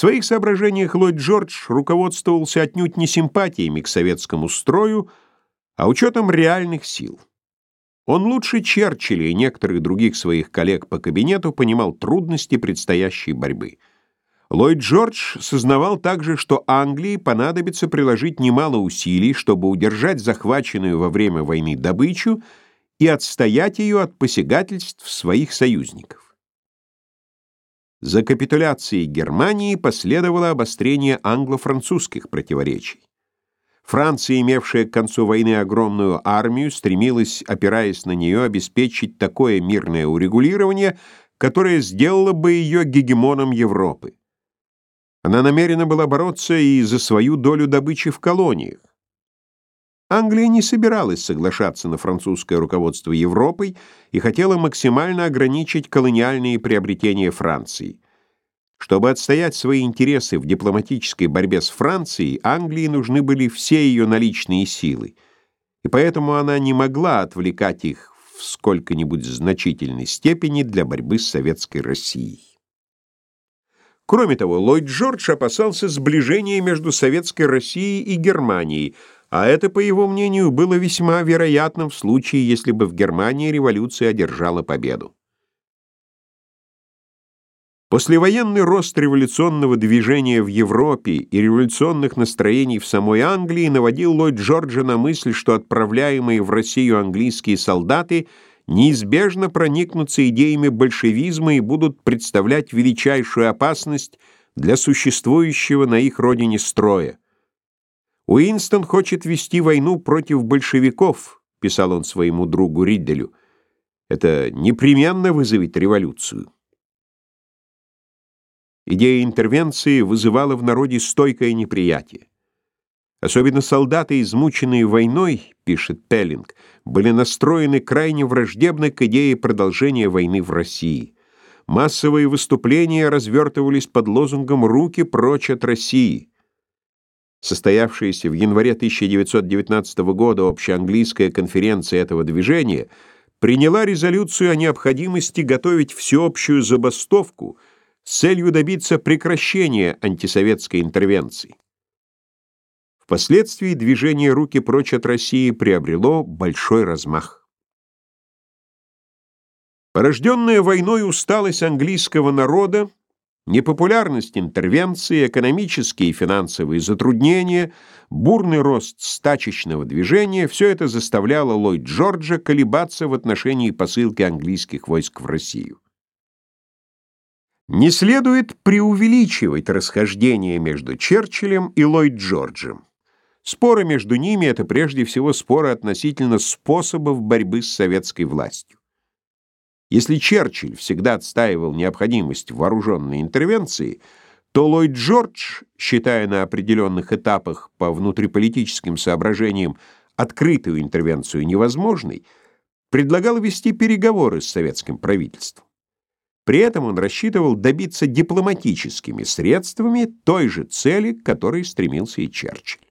В своих соображениях Ллойд Джордж руководствовался отнюдь не симпатиями к советскому строю, а учетом реальных сил. Он лучше Черчилля и некоторых других своих коллег по кабинету понимал трудности предстоящей борьбы. Ллойд Джордж сознавал также, что Англии понадобится приложить немало усилий, чтобы удержать захваченную во время войны добычу и отстоять ее от посягательств своих союзников. За капитуляцией Германии последовало обострение англо-французских противоречий. Франция, имевшая к концу войны огромную армию, стремилась, опираясь на нее, обеспечить такое мирное урегулирование, которое сделало бы ее гегемоном Европы. Она намерена была бороться и за свою долю добычи в колониях. Англия не собиралась соглашаться на французское руководство Европой и хотела максимально ограничить колониальные приобретения Франции. Чтобы отстоять свои интересы в дипломатической борьбе с Францией, Англии нужны были все ее наличные силы, и поэтому она не могла отвлекать их в сколько-нибудь значительной степени для борьбы с советской Россией. Кроме того, Ллойд Джордж опасался сближения между советской Россией и Германией, а это, по его мнению, было весьма вероятным в случае, если бы в Германии революция одержала победу. Послевоенный рост революционного движения в Европе и революционных настроений в самой Англии наводил Ллойд Джорджа на мысль, что отправляемые в Россию английские солдаты неизбежно проникнутся идеями большевизма и будут представлять величайшую опасность для существующего на их родине строя. «Уинстон хочет вести войну против большевиков», — писал он своему другу Ридделю. «Это непременно вызовет революцию». Идея интервенции вызывала в народе стойкое неприятие. Особенно солдаты, измученные войной, пишет Пеллинг, были настроены крайне враждебно к идее продолжения войны в России. Массовые выступления развертывались под лозунгом «Руки прочь от России». Состоявшаяся в январе 1919 года общеанглийская конференция этого движения приняла резолюцию о необходимости готовить всеобщую забастовку – с целью добиться прекращения антисоветской интервенции. Впоследствии движение «Руки прочь от России» приобрело большой размах. Порожденная войной усталость английского народа, непопулярность интервенции, экономические и финансовые затруднения, бурный рост стачечного движения – все это заставляло Ллойд Джорджа колебаться в отношении посылки английских войск в Россию. Не следует преувеличивать расхождение между Черчиллем и Ллойд Джорджем. Споры между ними — это прежде всего споры относительно способов борьбы с советской властью. Если Черчилль всегда отстаивал необходимость вооруженной интервенции, то Ллойд Джордж, считая на определенных этапах по внутриполитическим соображениям открытую интервенцию невозможной, предлагал вести переговоры с советским правительством. При этом он рассчитывал добиться дипломатическими средствами той же цели, к которой стремился и Черчилль.